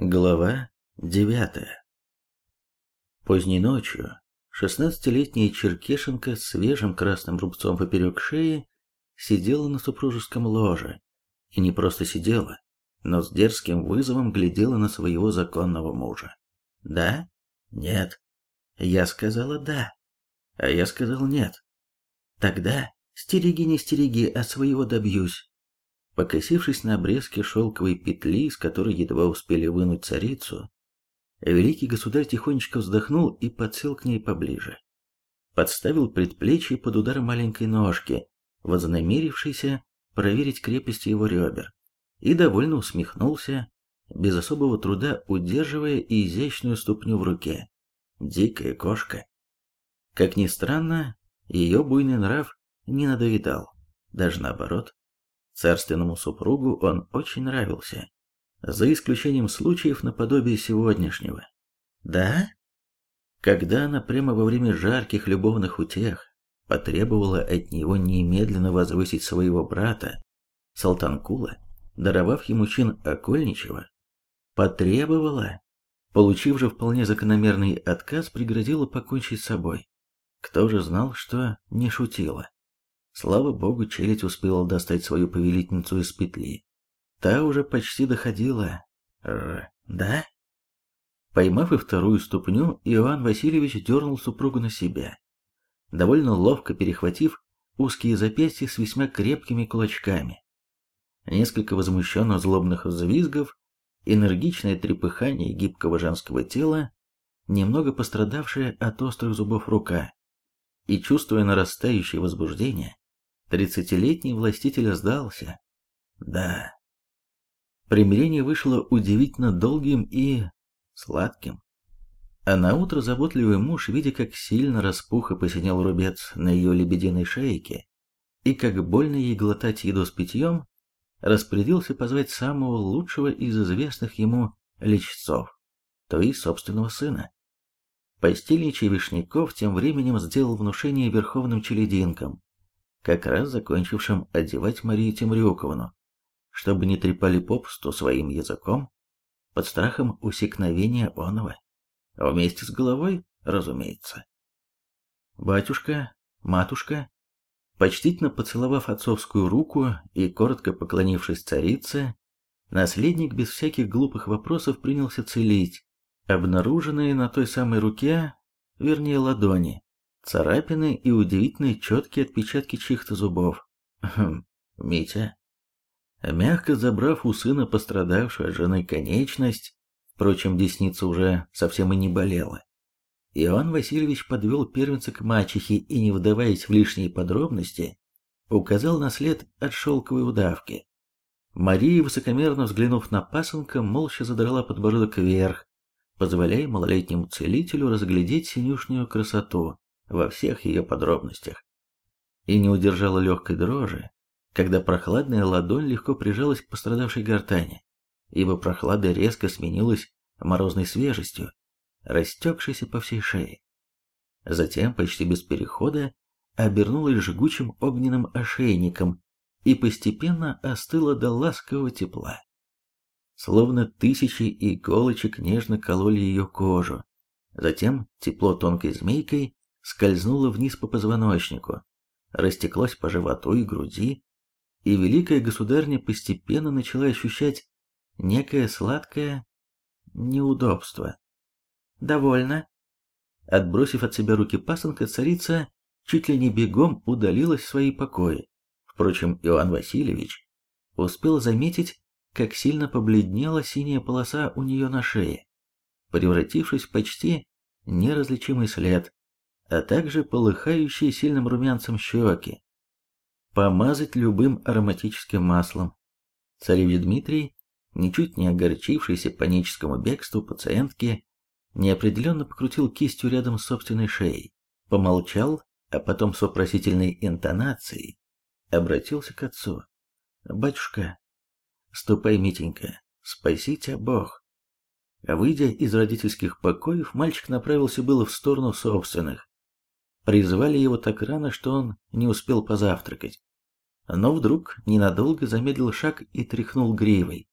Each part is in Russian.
Глава девятая Поздней ночью шестнадцатилетняя Черкешенко с свежим красным рубцом поперек шеи сидела на супружеском ложе. И не просто сидела, но с дерзким вызовом глядела на своего законного мужа. «Да? Нет?» Я сказала «да», а я сказал «нет». Тогда стереги не стереги, а своего добьюсь. Покосившись на обрезке шелковой петли, из которой едва успели вынуть царицу, великий государь тихонечко вздохнул и подсел к ней поближе. Подставил предплечье под удар маленькой ножки, вознамерившейся проверить крепость его ребер, и довольно усмехнулся, без особого труда удерживая изящную ступню в руке. Дикая кошка. Как ни странно, ее буйный нрав не надоедал, даже наоборот. Царственному супругу он очень нравился, за исключением случаев наподобие сегодняшнего. Да? Когда она прямо во время жарких любовных утех потребовала от него немедленно возвысить своего брата, Салтанкула, даровав ему чин окольничего, потребовала, получив же вполне закономерный отказ, пригрозила покончить с собой. Кто же знал, что не шутила? Слава богу, челядь успела достать свою повелительницу из петли. Та уже почти доходила. Р, да? Поймав и вторую ступню, Иоанн Васильевич дернул супругу на себя, довольно ловко перехватив узкие запястья с весьма крепкими кулачками. Несколько возмущенно злобных взвизгов, энергичное трепыхание гибкого женского тела, немного пострадавшая от острых зубов рука, и, чувствуя нарастающее возбуждение, Тридцатилетний властитель сдался. Да. Примирение вышло удивительно долгим и сладким. А на утро заботливый муж, видя, как сильно распух и посинел рубец на ее лебединой шейке, и как больно ей глотать еду с питьем, распорядился позвать самого лучшего из известных ему лечцов, то есть собственного сына. Постельничий Вишняков тем временем сделал внушение верховным челединкам, как раз закончившим одевать Марию Темрюковну, чтобы не трепали попусту своим языком под страхом усекновения оного. Вместе с головой, разумеется. Батюшка, матушка, почтительно поцеловав отцовскую руку и коротко поклонившись царице, наследник без всяких глупых вопросов принялся целить обнаруженные на той самой руке, вернее ладони, царапины и удивительные четкие отпечатки чьих-то зубов. Хм, Митя. Мягко забрав у сына пострадавшую от жены конечность, впрочем, десница уже совсем и не болела, Иоанн Васильевич подвел первенца к мачехе и, не вдаваясь в лишние подробности, указал на след от шелковой удавки. Мария, высокомерно взглянув на пасынка, молча задрала подбородок вверх, позволяя малолетнему целителю разглядеть синюшную красоту, во всех ее подробностях. И не удержала легкой дрожи, когда прохладная ладонь легко прижалась к пострадавшей гортани, ибо прохлада резко сменилась морозной свежестью, растекшейся по всей шее. Затем, почти без перехода, обернулась жгучим огненным ошейником и постепенно остыла до ласкового тепла. Словно тысячи иголочек нежно кололи ее кожу. Затем тепло тонкой змейкой скользнуло вниз по позвоночнику, растеклось по животу и груди, и великая государня постепенно начала ощущать некое сладкое неудобство. «Довольно». Отбросив от себя руки пасынка, царица чуть ли не бегом удалилась в свои покои. Впрочем, Иоанн Васильевич успел заметить, как сильно побледнела синяя полоса у нее на шее, превратившись в почти неразличимый след, а также полыхающие сильным румянцем щеки. Помазать любым ароматическим маслом. Царевич Дмитрий, ничуть не огорчившийся паническому бегству пациентки, неопределенно покрутил кистью рядом с собственной шеей, помолчал, а потом с вопросительной интонацией обратился к отцу. «Батюшка, ступай, Митенька, спасите Бог». Выйдя из родительских покоев, мальчик направился было в сторону собственных, Призвали его так рано, что он не успел позавтракать. Но вдруг ненадолго замедлил шаг и тряхнул гривой.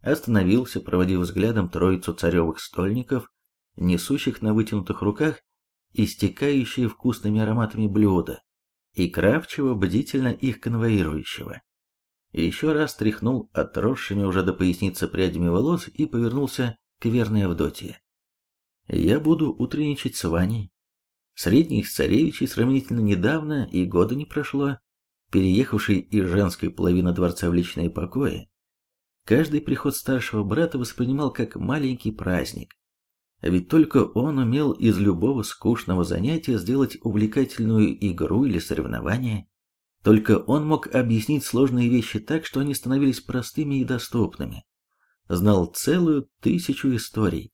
остановился, проводив взглядом троицу царевых стольников, несущих на вытянутых руках истекающие вкусными ароматами блюда, и Кравчева, бдительно их конвоирующего. Еще раз тряхнул отросшими уже до поясницы прядями волос и повернулся к верной Авдотье. «Я буду утренничать с Ваней. Средний из царевичей сравнительно недавно, и года не прошло, переехавший из женской половины дворца в личные покои, каждый приход старшего брата воспринимал как маленький праздник. А ведь только он умел из любого скучного занятия сделать увлекательную игру или соревнование. Только он мог объяснить сложные вещи так, что они становились простыми и доступными. Знал целую тысячу историй.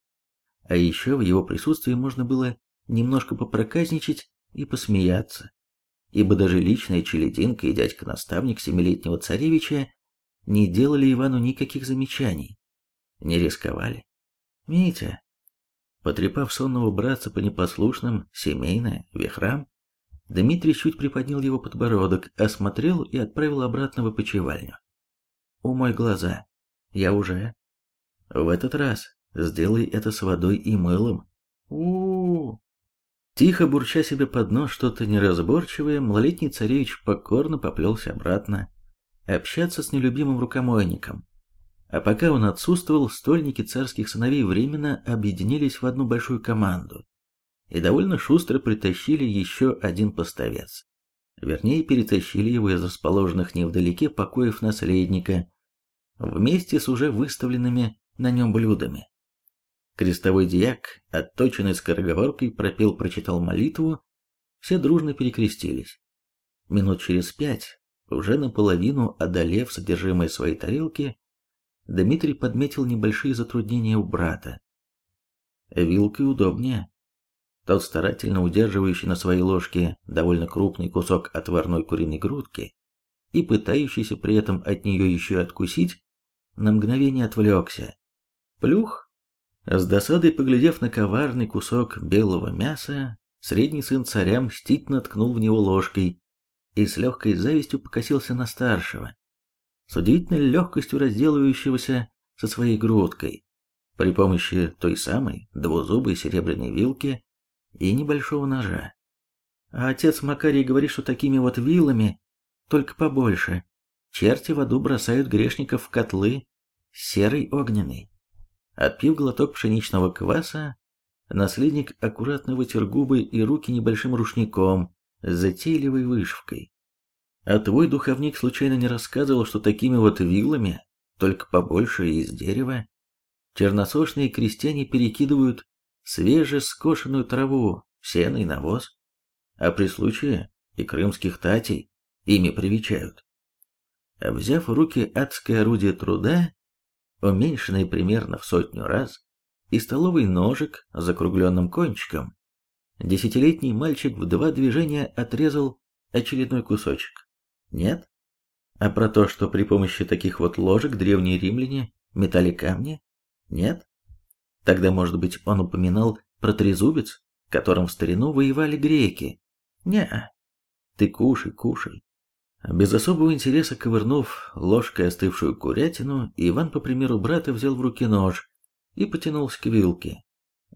А еще в его присутствии можно было немножко попроказничать и посмеяться. Ибо даже личная челединка и дядька-наставник семилетнего царевича не делали Ивану никаких замечаний. Не рисковали. «Митя, Потрепав сонного братца по непослушным, семейно, вихрам, Дмитрий чуть приподнял его подбородок, осмотрел и отправил обратно в опочивальню. «Умой глаза. Я уже...» «В этот раз сделай это с водой и мылом». У, -у, -у. Тихо бурча себе под нос что-то неразборчивое, малолетний царевич покорно поплелся обратно общаться с нелюбимым рукомойником. А пока он отсутствовал, стольники царских сыновей временно объединились в одну большую команду и довольно шустро притащили еще один поставец. Вернее, перетащили его из расположенных невдалеке покоев наследника, вместе с уже выставленными на нем блюдами. Крестовой диак, отточенный скороговоркой, пропел, прочитал молитву, все дружно перекрестились. Минут через пять, уже наполовину одолев содержимое своей тарелки, Дмитрий подметил небольшие затруднения у брата. Вилкой удобнее. Тот, старательно удерживающий на своей ложке довольно крупный кусок отварной куриной грудки и пытающийся при этом от нее еще откусить, на мгновение отвлекся. Плюх! С досадой поглядев на коварный кусок белого мяса, средний сын царя мстительно ткнул в него ложкой и с легкой завистью покосился на старшего, с удивительной легкостью разделывающегося со своей грудкой при помощи той самой двузубой серебряной вилки и небольшого ножа. А отец Макарий говорит, что такими вот вилами, только побольше, черти в аду бросают грешников в котлы серый огненный. Отпив глоток пшеничного кваса, наследник аккуратно вытер губы и руки небольшим рушником с затейливой вышивкой. А твой духовник случайно не рассказывал, что такими вот вилами, только побольше из дерева, черносошные крестьяне перекидывают свежескошенную траву, сено и навоз, а при случае и крымских татей ими привечают. Взяв в руки адское орудие труда, уменьшенное примерно в сотню раз, и столовый ножик с закругленным кончиком, десятилетний мальчик в два движения отрезал очередной кусочек. Нет? А про то, что при помощи таких вот ложек древние римляне метали камни? Нет? Тогда, может быть, он упоминал про трезубец, которым в старину воевали греки? не Ты кушай, кушай. Без особого интереса ковырнув ложкой остывшую курятину, Иван, по примеру брата, взял в руки нож и потянулся к вилке.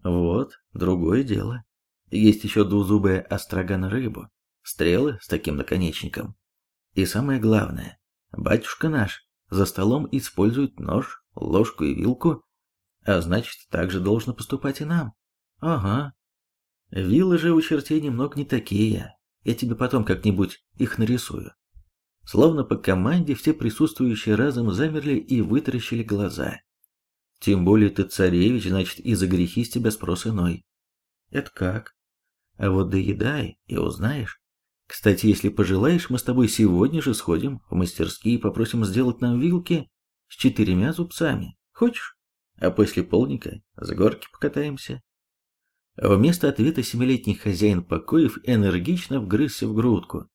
Вот, другое дело. Есть еще двузубая острога на рыбу, стрелы с таким наконечником. И самое главное, батюшка наш за столом использует нож, ложку и вилку, а значит, так же должно поступать и нам. Ага. Вилы же у чертей немного не такие. Я тебе потом как-нибудь их нарисую. Словно по команде все присутствующие разом замерли и вытаращили глаза. Тем более ты царевич, значит, и за грехи с тебя спрос иной. Это как? А вот доедай и узнаешь. Кстати, если пожелаешь, мы с тобой сегодня же сходим в мастерские и попросим сделать нам вилки с четырьмя зубцами. Хочешь? А после полника с горки покатаемся. Вместо ответа семилетний хозяин покоев энергично вгрызся в грудку.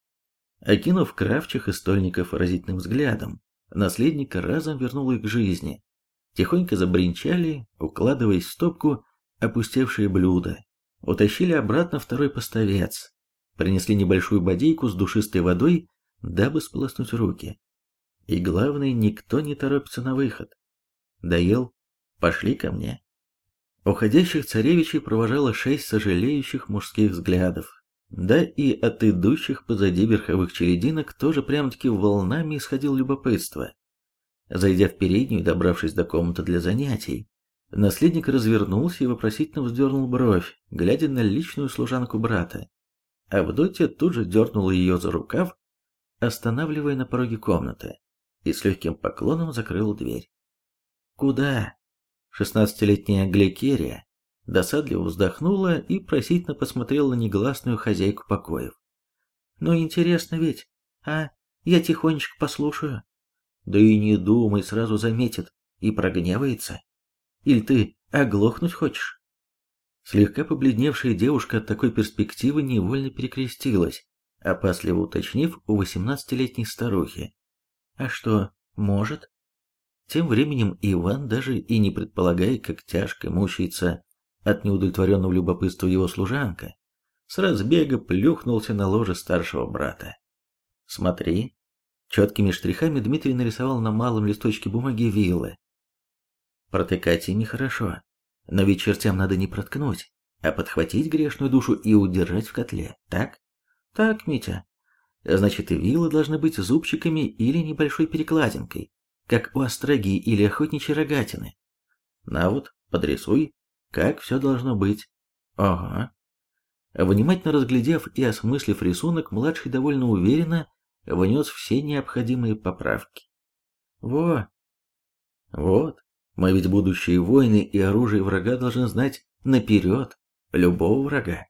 Окинув кравчих и стольников выразительным взглядом, наследника разом вернул их к жизни. Тихонько забринчали, укладываясь в стопку опустевшие блюда. Утащили обратно второй поставец, принесли небольшую бодейку с душистой водой, дабы сполоснуть руки. И главное, никто не торопится на выход. Доел? Пошли ко мне. Уходящих царевичей провожало шесть сожалеющих мужских взглядов. Да и от идущих позади верховых черединок тоже прям-таки волнами исходил любопытство. Зайдя в переднюю и добравшись до комнаты для занятий, наследник развернулся и вопросительно вздернул бровь, глядя на личную служанку брата. Авдотья тут же дернула ее за рукав, останавливая на пороге комнаты, и с легким поклоном закрыла дверь. «Куда?» Шестнадцатилетняя Гликерия досадливо вздохнула и просительно посмотрела на негласную хозяйку покоев. «Ну интересно ведь, а? Я тихонечко послушаю». «Да и не думай, сразу заметит и прогневается. Или ты оглохнуть хочешь?» Слегка побледневшая девушка от такой перспективы невольно перекрестилась, опасливо уточнив у восемнадцатилетней старухи. «А что, может?» Тем временем Иван, даже и не предполагая, как тяжко мучается от неудовлетворенного любопытства его служанка, с разбега плюхнулся на ложе старшего брата. «Смотри». Четкими штрихами Дмитрий нарисовал на малом листочке бумаги вилы. Протыкать ими хорошо, но ведь чертям надо не проткнуть, а подхватить грешную душу и удержать в котле, так? Так, Митя. Значит, и вилы должны быть зубчиками или небольшой перекладинкой, как у остроги или охотничьей рогатины. На вот, подрисуй, как все должно быть. Ага. Внимательно разглядев и осмыслив рисунок, младший довольно уверенно внес все необходимые поправки. Во! Вот, мы ведь будущие воины и оружие врага должны знать наперед любого врага.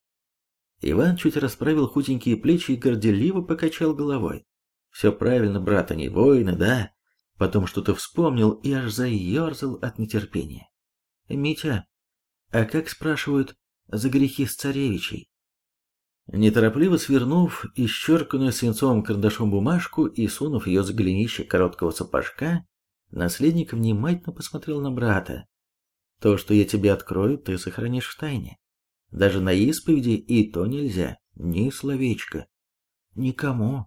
Иван чуть расправил худенькие плечи и горделиво покачал головой. Все правильно, брат, они воины, да. Потом что-то вспомнил и аж заерзал от нетерпения. Митя, а как спрашивают за грехи с царевичей? Неторопливо свернув исчерканную свинцовым карандашом бумажку и сунув ее за голенище короткого сапожка, наследник внимательно посмотрел на брата. То, что я тебе открою, ты сохранишь в тайне. Даже на исповеди и то нельзя, ни словечко. Никому.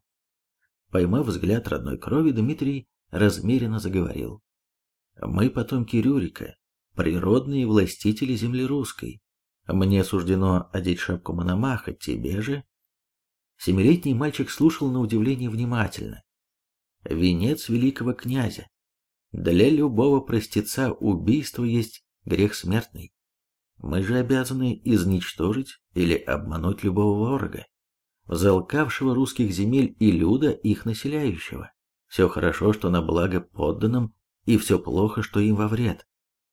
Поймав взгляд родной крови, Дмитрий размеренно заговорил. Мы потомки Рюрика, природные властители земли русской. Мне суждено одеть шапку Мономаха, тебе же? Семилетний мальчик слушал на удивление внимательно. Венец великого князя. Для любого простеца убийство есть грех смертный. Мы же обязаны изничтожить или обмануть любого ворога, залкавшего русских земель и люда их населяющего. Все хорошо, что на благо подданным, и все плохо, что им во вред.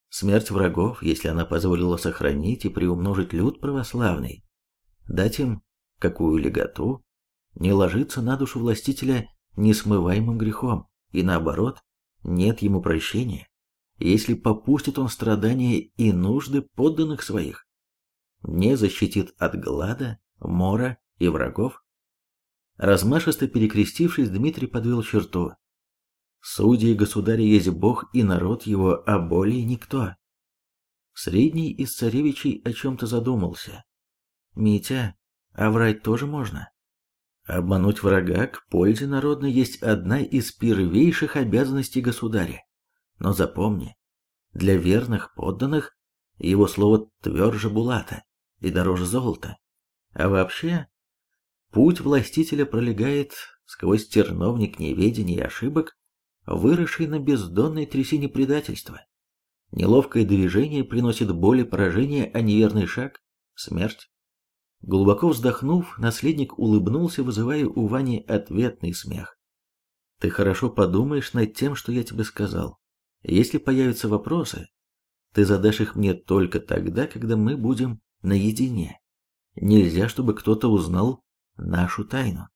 Смерть врагов, если она позволила сохранить и приумножить люд православный, дать им какую леготу, не ложится на душу властителя несмываемым грехом, и наоборот, нет ему прощения, если попустит он страдания и нужды подданных своих, не защитит от глада, мора и врагов. Размашисто перекрестившись, Дмитрий подвел черту. Судьи государя есть бог и народ его, а более никто. Средний из царевичей о чем-то задумался. Митя, а врать тоже можно? Обмануть врага к пользе народной есть одна из первейших обязанностей государя. Но запомни, для верных подданных его слово тверже булата и дороже золота. А вообще, путь властителя пролегает сквозь терновник неведения и ошибок, выросший на бездонной трясине предательства. Неловкое движение приносит боль и поражение, а неверный шаг – смерть. Глубоко вздохнув, наследник улыбнулся, вызывая у Вани ответный смех. «Ты хорошо подумаешь над тем, что я тебе сказал. Если появятся вопросы, ты задашь их мне только тогда, когда мы будем наедине. Нельзя, чтобы кто-то узнал нашу тайну».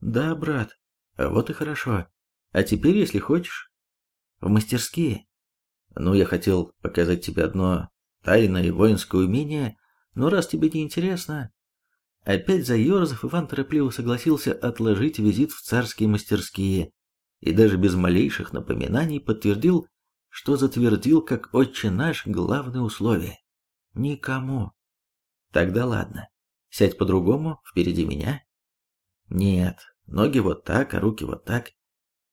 «Да, брат, вот и хорошо. А теперь, если хочешь, в мастерские. Ну, я хотел показать тебе одно тайное воинское умение, но раз тебе не интересно, Опять заерзав, Иван торопливо согласился отложить визит в царские мастерские и даже без малейших напоминаний подтвердил, что затвердил как отче наш главное условие. Никому. Тогда ладно. Сядь по-другому, впереди меня. Нет, ноги вот так, а руки вот так.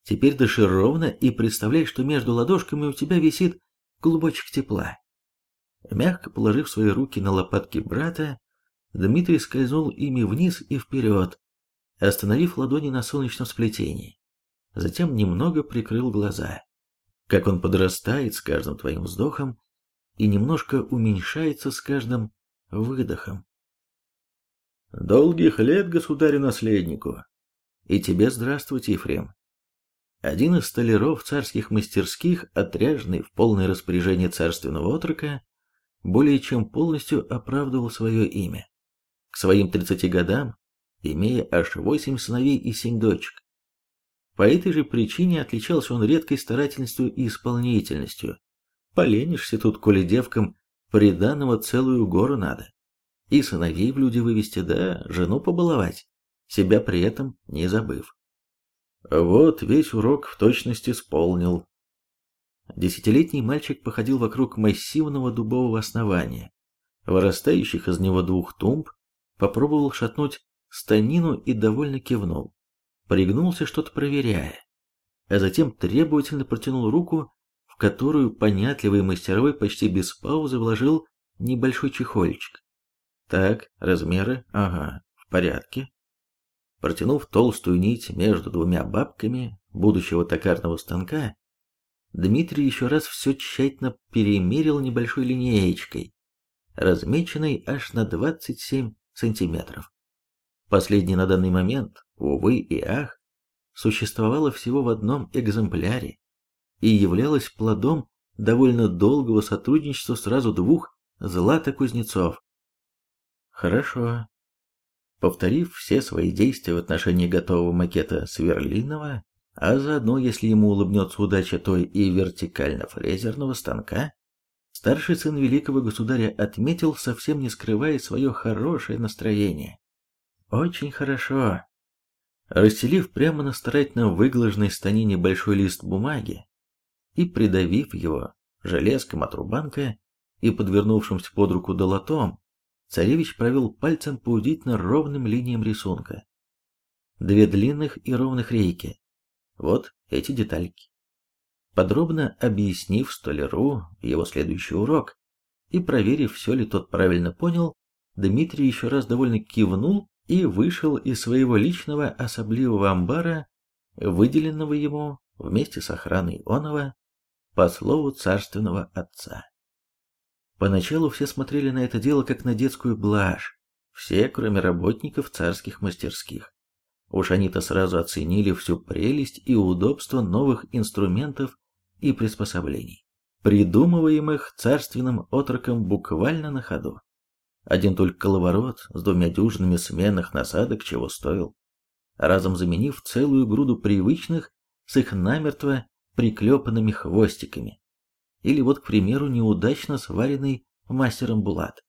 Теперь дыши ровно и представляй, что между ладошками у тебя висит клубочек тепла. Мягко положив свои руки на лопатки брата, Дмитрий скользнул ими вниз и вперед, остановив ладони на солнечном сплетении. Затем немного прикрыл глаза. Как он подрастает с каждым твоим вздохом и немножко уменьшается с каждым выдохом. Долгих лет государю-наследнику. И тебе здравствуйте, Ефрем. Один из столяров царских мастерских, отряженный в полное распоряжение царственного отрока, более чем полностью оправдывал свое имя. К своим 30 годам, имея аж 8 сыновей и 7 дочек. По этой же причине отличался он редкой старательностью и исполнительностью. Поленишься тут, коли девкам приданного целую гору надо. И сыновей в люди вывести, да жену побаловать, себя при этом не забыв. Вот весь урок в точности исполнил. Десятилетний мальчик походил вокруг массивного дубового основания, вырастающих из него двух тумб, попробовал шатнуть станину и довольно кивнул. Пригнулся, что-то проверяя, а затем требовательно протянул руку, в которую понятливый мастеровой почти без паузы вложил небольшой чехольчик. Так, размеры, ага, в порядке. Протянув толстую нить между двумя бабками будущего токарного станка, Дмитрий еще раз все тщательно перемерил небольшой линеечкой, размеченной аж на 27 сантиметров. Последний на данный момент, увы и ах, существовало всего в одном экземпляре и являлось плодом довольно долгого сотрудничества сразу двух златокузнецов. Хорошо. Повторив все свои действия в отношении готового макета сверлиного, а заодно, если ему улыбнется удача той и вертикально-фрезерного станка, старший сын великого государя отметил, совсем не скрывая свое хорошее настроение. Очень хорошо. Расстелив прямо на старательно выглаженной станине большой лист бумаги и придавив его железком от рубанка и подвернувшимся под руку долотом, Царевич провел пальцем по удивительно ровным линиям рисунка. Две длинных и ровных рейки. Вот эти детальки. Подробно объяснив столяру его следующий урок и проверив, все ли тот правильно понял, Дмитрий еще раз довольно кивнул и вышел из своего личного особливого амбара, выделенного ему вместе с охраной Онова по слову царственного отца. Поначалу все смотрели на это дело как на детскую блажь, все, кроме работников царских мастерских. Уж они-то сразу оценили всю прелесть и удобство новых инструментов и приспособлений, придумываемых царственным отроком буквально на ходу. Один только коловорот с двумя дюжинами сменных насадок чего стоил, разом заменив целую груду привычных с их намертво приклепанными хвостиками, или вот, к примеру, неудачно сваренный мастером булат.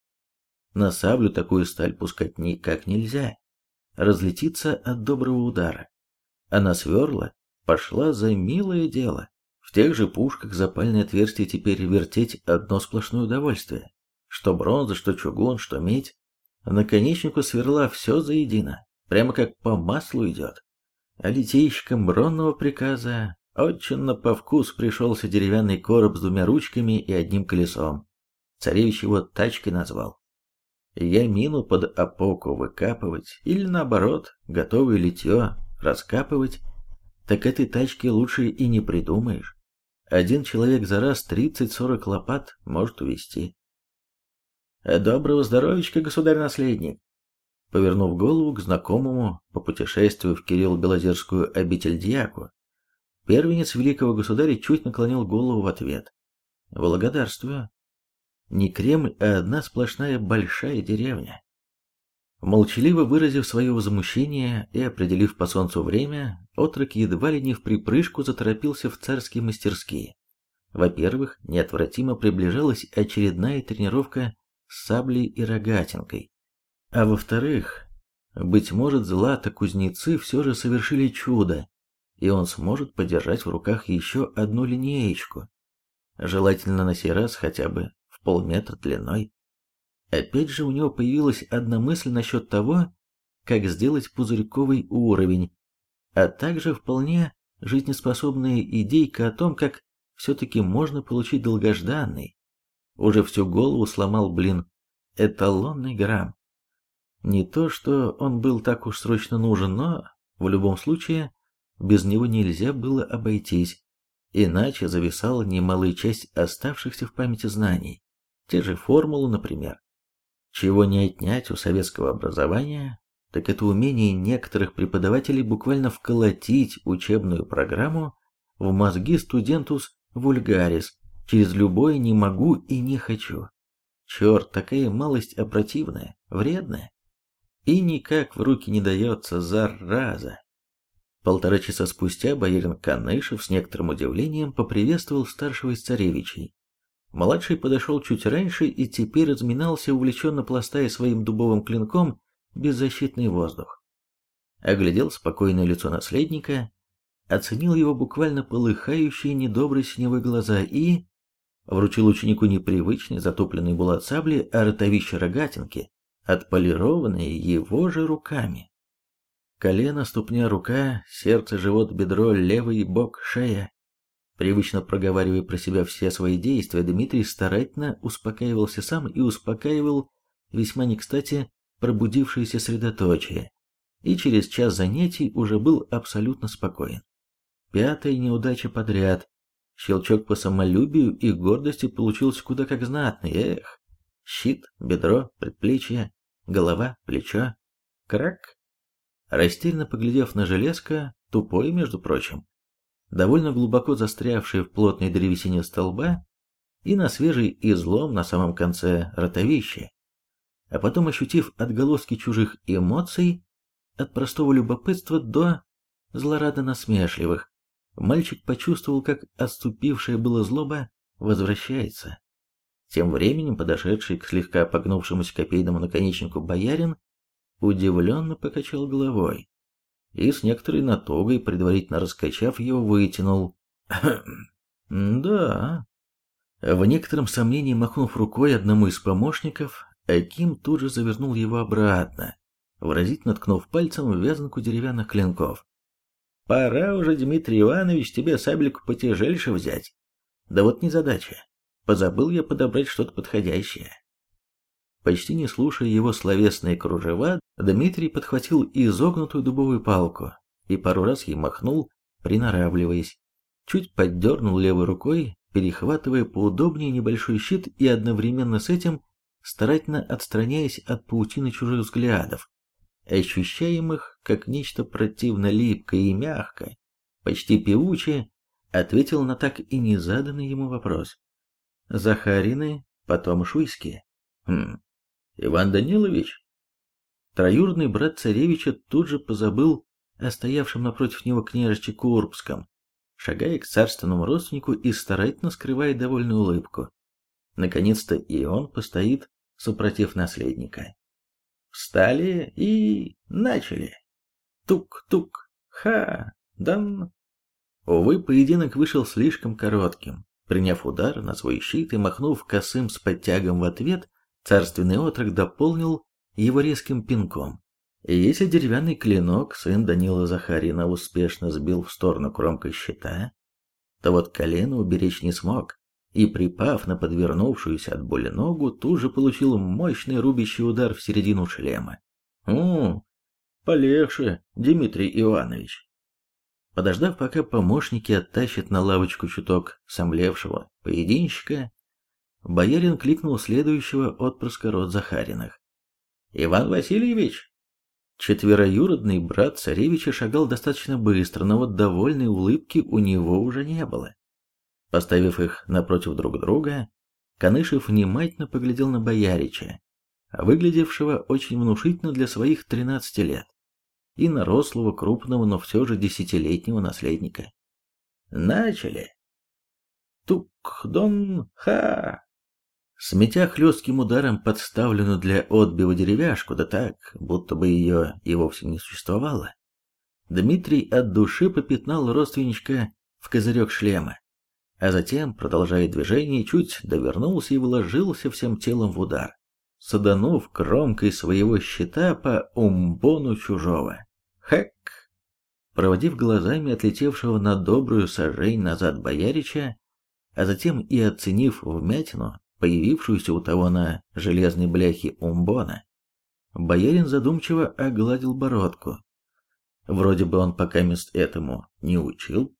На саблю такую сталь пускать никак нельзя, разлетится от доброго удара. А на сверла пошла за милое дело. В тех же пушках запальные отверстия теперь вертеть одно сплошное удовольствие. Что бронза, что чугун, что медь. Наконечнику сверла все заедино, прямо как по маслу идет. А литейщикам бронного приказа очень по вкусу пришелся деревянный короб с двумя ручками и одним колесом. Царевич его тачкой назвал. Я мину под опоку выкапывать или наоборот, готовое литье раскапывать, так этой тачки лучше и не придумаешь. Один человек за раз 30-40 лопат может увести. Доброго здоровичка, государь-наследник. Повернув голову к знакомому по путешествию в Кирилл-Белозерскую обитель дьяку, Первенец великого государя чуть наклонил голову в ответ. «Благодарствую. Не Кремль, а одна сплошная большая деревня». Молчаливо выразив свое возмущение и определив по солнцу время, отрок едва ли не в припрыжку заторопился в царские мастерские. Во-первых, неотвратимо приближалась очередная тренировка с саблей и рогатинкой. А во-вторых, быть может, злато-кузнецы все же совершили чудо, и он сможет подержать в руках еще одну линеечку, желательно на сей раз хотя бы в полметра длиной. Опять же у него появилась одна мысль насчет того, как сделать пузырьковый уровень, а также вполне жизнеспособная идейка о том, как все-таки можно получить долгожданный. Уже всю голову сломал, блин, эталонный грамм. Не то, что он был так уж срочно нужен, но, в любом случае, без него нельзя было обойтись, иначе зависала немалая часть оставшихся в памяти знаний. Те же формулы, например. Чего не отнять у советского образования, так это умение некоторых преподавателей буквально вколотить учебную программу в мозги студентус вульгарис через любое «не могу» и «не хочу». Черт, такая малость опротивная, вредная. И никак в руки не дается, зараза. Полтора часа спустя боярин Канышев с некоторым удивлением поприветствовал старшего из царевичей. Младший подошел чуть раньше и теперь разминался, увлеченно пластая своим дубовым клинком беззащитный воздух. Оглядел спокойное лицо наследника, оценил его буквально полыхающие недобрые синевые глаза и... Вручил ученику непривычный затопленный булат сабли, а ротовище рогатинки, отполированные его же руками. Колено, ступня, рука, сердце, живот, бедро, левый бок, шея. Привычно проговаривая про себя все свои действия, Дмитрий старательно успокаивался сам и успокаивал весьма не кстати пробудившееся средоточие, и через час занятий уже был абсолютно спокоен. Пятая неудача подряд. Щелчок по самолюбию и гордости получился куда как знатный. Эх, щит, бедро, предплечье, голова, плечо. Крак. Растерянно поглядев на железко, тупой, между прочим, довольно глубоко застрявший в плотной древесине столба, и на свежий излом на самом конце ротовища, а потом ощутив отголоски чужих эмоций, от простого любопытства до злорадно-насмешливых, мальчик почувствовал, как отступившая была злоба возвращается. Тем временем подошедший к слегка погнувшемуся копейному наконечнику боярин удивленно покачал головой и с некоторой натугой, предварительно раскачав его, вытянул. «Да». В некотором сомнении махнув рукой одному из помощников, Аким тут же завернул его обратно, выразительно ткнув пальцем в вязанку деревянных клинков. «Пора уже, Дмитрий Иванович, тебе сабельку потяжельше взять. Да вот не задача. Позабыл я подобрать что-то подходящее». Почти не слушая его словесные кружева, Дмитрий подхватил изогнутую дубовую палку и пару раз ей махнул, приноравливаясь. Чуть поддернул левой рукой, перехватывая поудобнее небольшой щит и одновременно с этим старательно отстраняясь от паутины чужих взглядов, ощущаемых как нечто противно липкое и мягкое, почти певучее, ответил на так и не заданный ему вопрос. Захарины, потом Шуйские. Хм, Иван Данилович? Троюродный брат царевича тут же позабыл о стоявшем напротив него княжече Курбском, шагая к царственному родственнику и старательно скрывая довольную улыбку. Наконец-то и он постоит супротив наследника. Встали и начали. Тук-тук, ха, дан. Увы, поединок вышел слишком коротким. Приняв удар на свой щит и махнув косым с подтягом в ответ, царственный отрок дополнил его резким пинком. Если деревянный клинок сын Данила Захарина успешно сбил в сторону кромкой щита, то вот колено уберечь не смог, и, припав на подвернувшуюся от боли ногу, тут же получил мощный рубящий удар в середину шлема. «У, полегче, Дмитрий Иванович». Подождав, пока помощники оттащат на лавочку чуток сомлевшего поединщика, боярин кликнул следующего отпрыска род Захариных. «Иван Васильевич!» Четвероюродный брат царевича шагал достаточно быстро, но вот довольной улыбки у него уже не было. Поставив их напротив друг друга, Канышев внимательно поглядел на боярича, выглядевшего очень внушительно для своих 13 лет, и на рослого, крупного, но все же десятилетнего наследника. Начали. Тук-дон-ха! Сметя хлестким ударом подставленную для отбива деревяшку, да так, будто бы ее и вовсе не существовало, Дмитрий от души попятнал родственничка в козырек шлема а затем, продолжая движение, чуть довернулся и вложился всем телом в удар, саданув кромкой своего щита по умбону чужого. Хэк! Проводив глазами отлетевшего на добрую сажень назад боярича, а затем и оценив вмятину, появившуюся у того на железной бляхе умбона, боярин задумчиво огладил бородку. Вроде бы он пока мест этому не учил.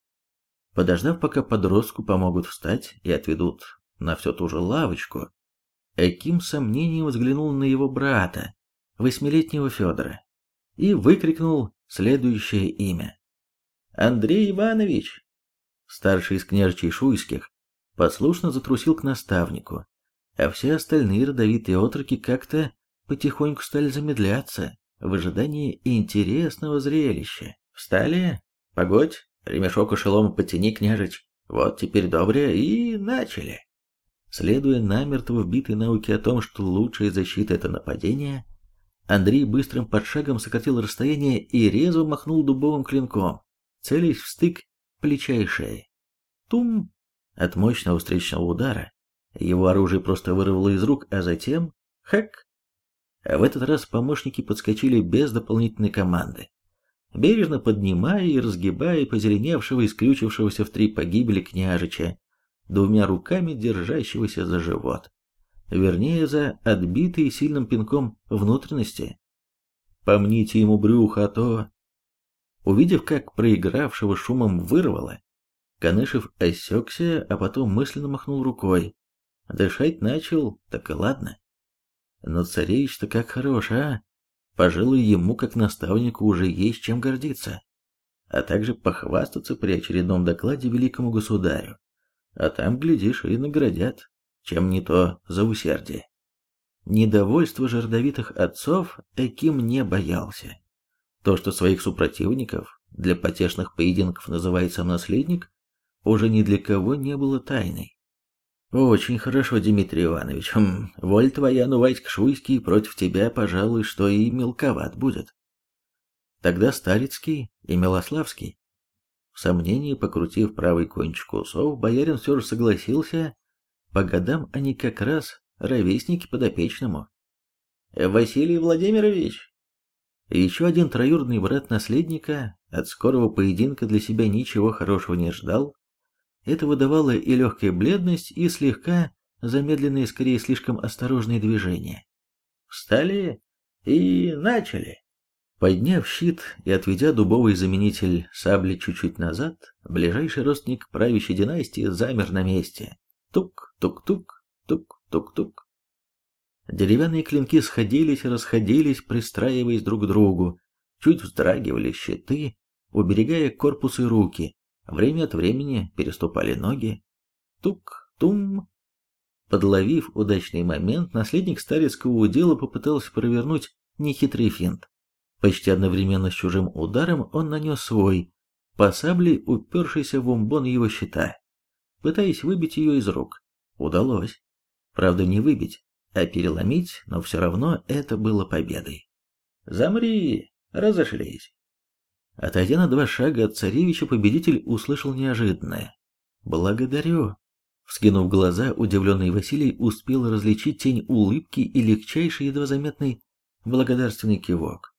Подождав, пока подростку помогут встать и отведут на все ту же лавочку, Эким сомнением взглянул на его брата, восьмилетнего Федора, и выкрикнул следующее имя. «Андрей Иванович!» Старший из княжичей Шуйских послушно затрусил к наставнику, а все остальные родовитые отроки как-то потихоньку стали замедляться в ожидании интересного зрелища. Встали? Погодь, ремешок шелома потяни, княжич. Вот теперь добре, и начали. Следуя намертво вбитой науке о том, что лучшая защита – это нападение, Андрей быстрым подшагом сократил расстояние и резво махнул дубовым клинком, целясь в стык плеча и шеи. Тум! От мощного встречного удара его оружие просто вырвало из рук, а затем – хэк! А в этот раз помощники подскочили без дополнительной команды, бережно поднимая и разгибая позеленевшего и скрючившегося в три погибели княжича, двумя руками держащегося за живот. Вернее, за отбитые сильным пинком внутренности. Помните ему брюхо, а то... Увидев, как проигравшего шумом вырвало, Канышев осекся, а потом мысленно махнул рукой. Дышать начал, так и ладно. Но царевич-то как хорош, а? Пожалуй, ему, как наставнику, уже есть чем гордиться. А также похвастаться при очередном докладе великому государю а там, глядишь, и наградят, чем не то за усердие. Недовольство жердовитых отцов Эким не боялся. То, что своих супротивников для потешных поединков называется наследник, уже ни для кого не было тайной. «Очень хорошо, Дмитрий Иванович. Хм, воль твоя, но Васька Шуйский против тебя, пожалуй, что и мелковат будет. Тогда Старицкий и Милославский в сомнении, покрутив правый кончик усов, боярин все же согласился. По годам они как раз ровесники подопечному. «Василий Владимирович!» Еще один троюродный брат наследника от скорого поединка для себя ничего хорошего не ждал. Это выдавало и легкая бледность, и слегка замедленные, скорее слишком осторожные движения. Встали и начали. Подняв щит и отведя дубовый заменитель сабли чуть-чуть назад, ближайший родственник правящей династии замер на месте. Тук-тук-тук, тук-тук-тук. Деревянные клинки сходились и расходились, пристраиваясь друг к другу. Чуть вздрагивали щиты, уберегая корпус и руки. Время от времени переступали ноги. Тук-тум. Подловив удачный момент, наследник старецкого удела попытался провернуть нехитрый финт. Почти одновременно с чужим ударом он нанес свой, по сабле упершийся в умбон его щита, пытаясь выбить ее из рук. Удалось. Правда, не выбить, а переломить, но все равно это было победой. «Замри!» Разошлись. Отойдя на два шага от царевича, победитель услышал неожиданное. «Благодарю!» Вскинув глаза, удивленный Василий успел различить тень улыбки и легчайший, едва заметный благодарственный кивок.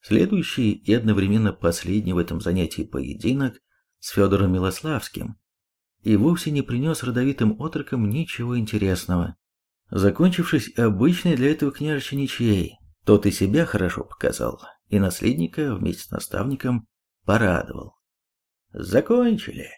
Следующий и одновременно последний в этом занятии поединок с Федором Милославским и вовсе не принес родовитым отрокам ничего интересного, закончившись обычной для этого княжича ничьей. Тот и себя хорошо показал, и наследника вместе с наставником порадовал. «Закончили!»